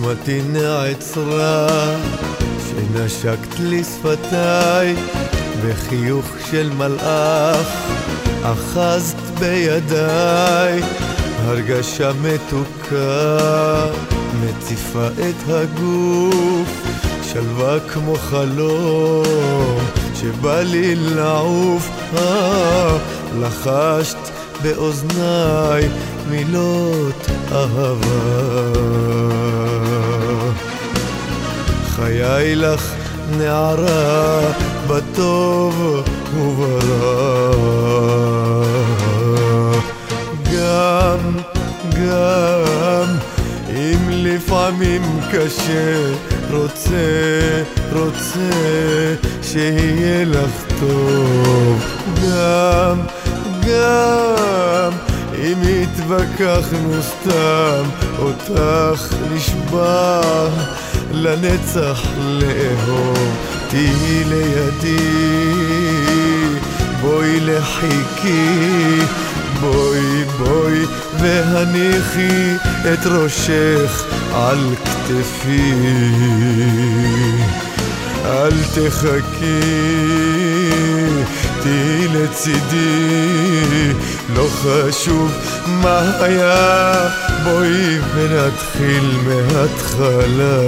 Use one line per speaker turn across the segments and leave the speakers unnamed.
נשמתי נעצרה, שנשקת לי שפתיי, בחיוך של מלאך, אחזת בידיי, הרגשה מתוקה, מציפה את הגוף, שלווה כמו חלום, שבא לי לעוף, אה, לחשת באוזניי מילות אהבה. חיי לך נערה בטוב וברע. גם, גם, אם לפעמים קשה, רוצה, רוצה שיהיה לך טוב. גם, גם, אם התווכחנו סתם, אותך נשבע לנצח לאהוב. תהיי לידי, בואי לחיקי, בואי בואי והניחי את ראשך על כתפי. אל תחכי, לצידי, לא חשוב מה היה, בואי ונתחיל מההתחלה.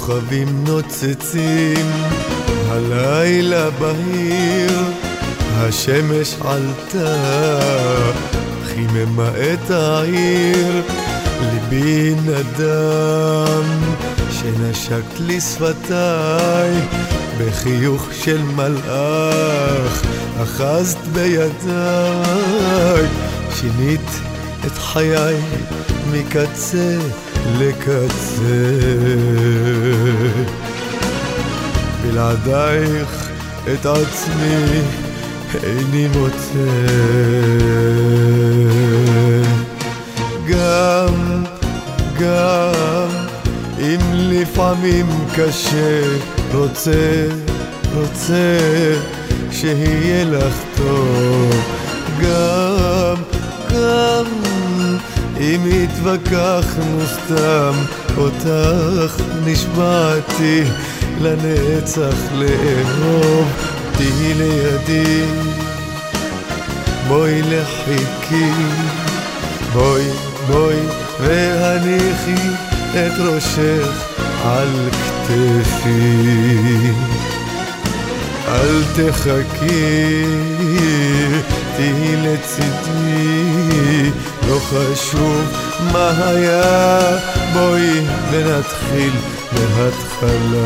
כוכבים נוצצים, הלילה בהיר, השמש עלתה, חיממה את העיר, ליבי נדם, שנשקת לי שפתיי, בחיוך של מלאך, אחזת בידיי, שינית את חיי מקצה לקצה. בלעדייך את עצמי איני מוצא. גם, גם, אם לפעמים קשה, רוצה, רוצה שיהיה לך טוב. גם, גם, אם התווכחנו סתם, אותך נשבעתי לנצח לאהוב, תהי לידי, בואי לחיקי, בואי, בואי והניחי את ראשך על כתפי. אל תחכי, תהי לצידי, לא חשוב מה היה, בואי ונתחיל מההתחלה.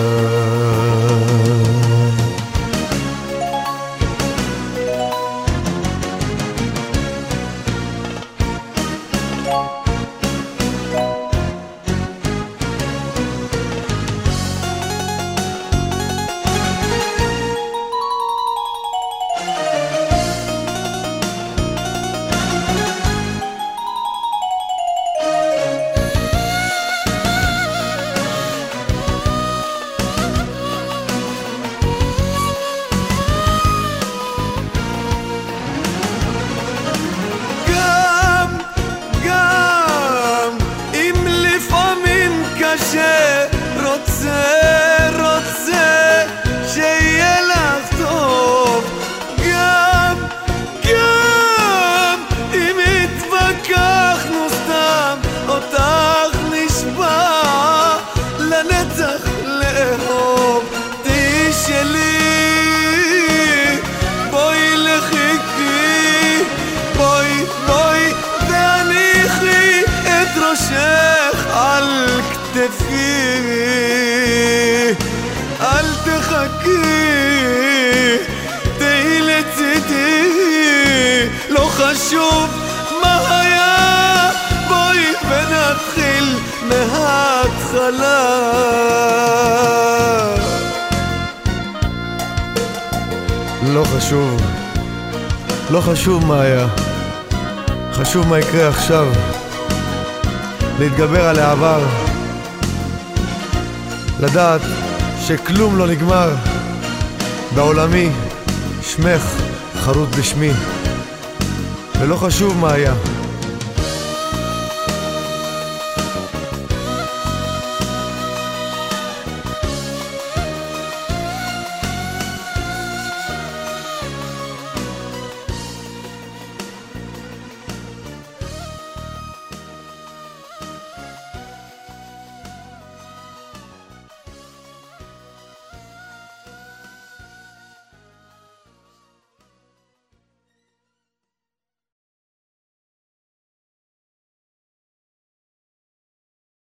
קשה, חשוב מה היה, בואי ונתחיל מההתחלה. לא חשוב, לא חשוב מה היה, חשוב מה יקרה עכשיו. להתגבר על העבר, לדעת שכלום לא נגמר. בעולמי שמך חרוט בשמי, ולא חשוב מה היה.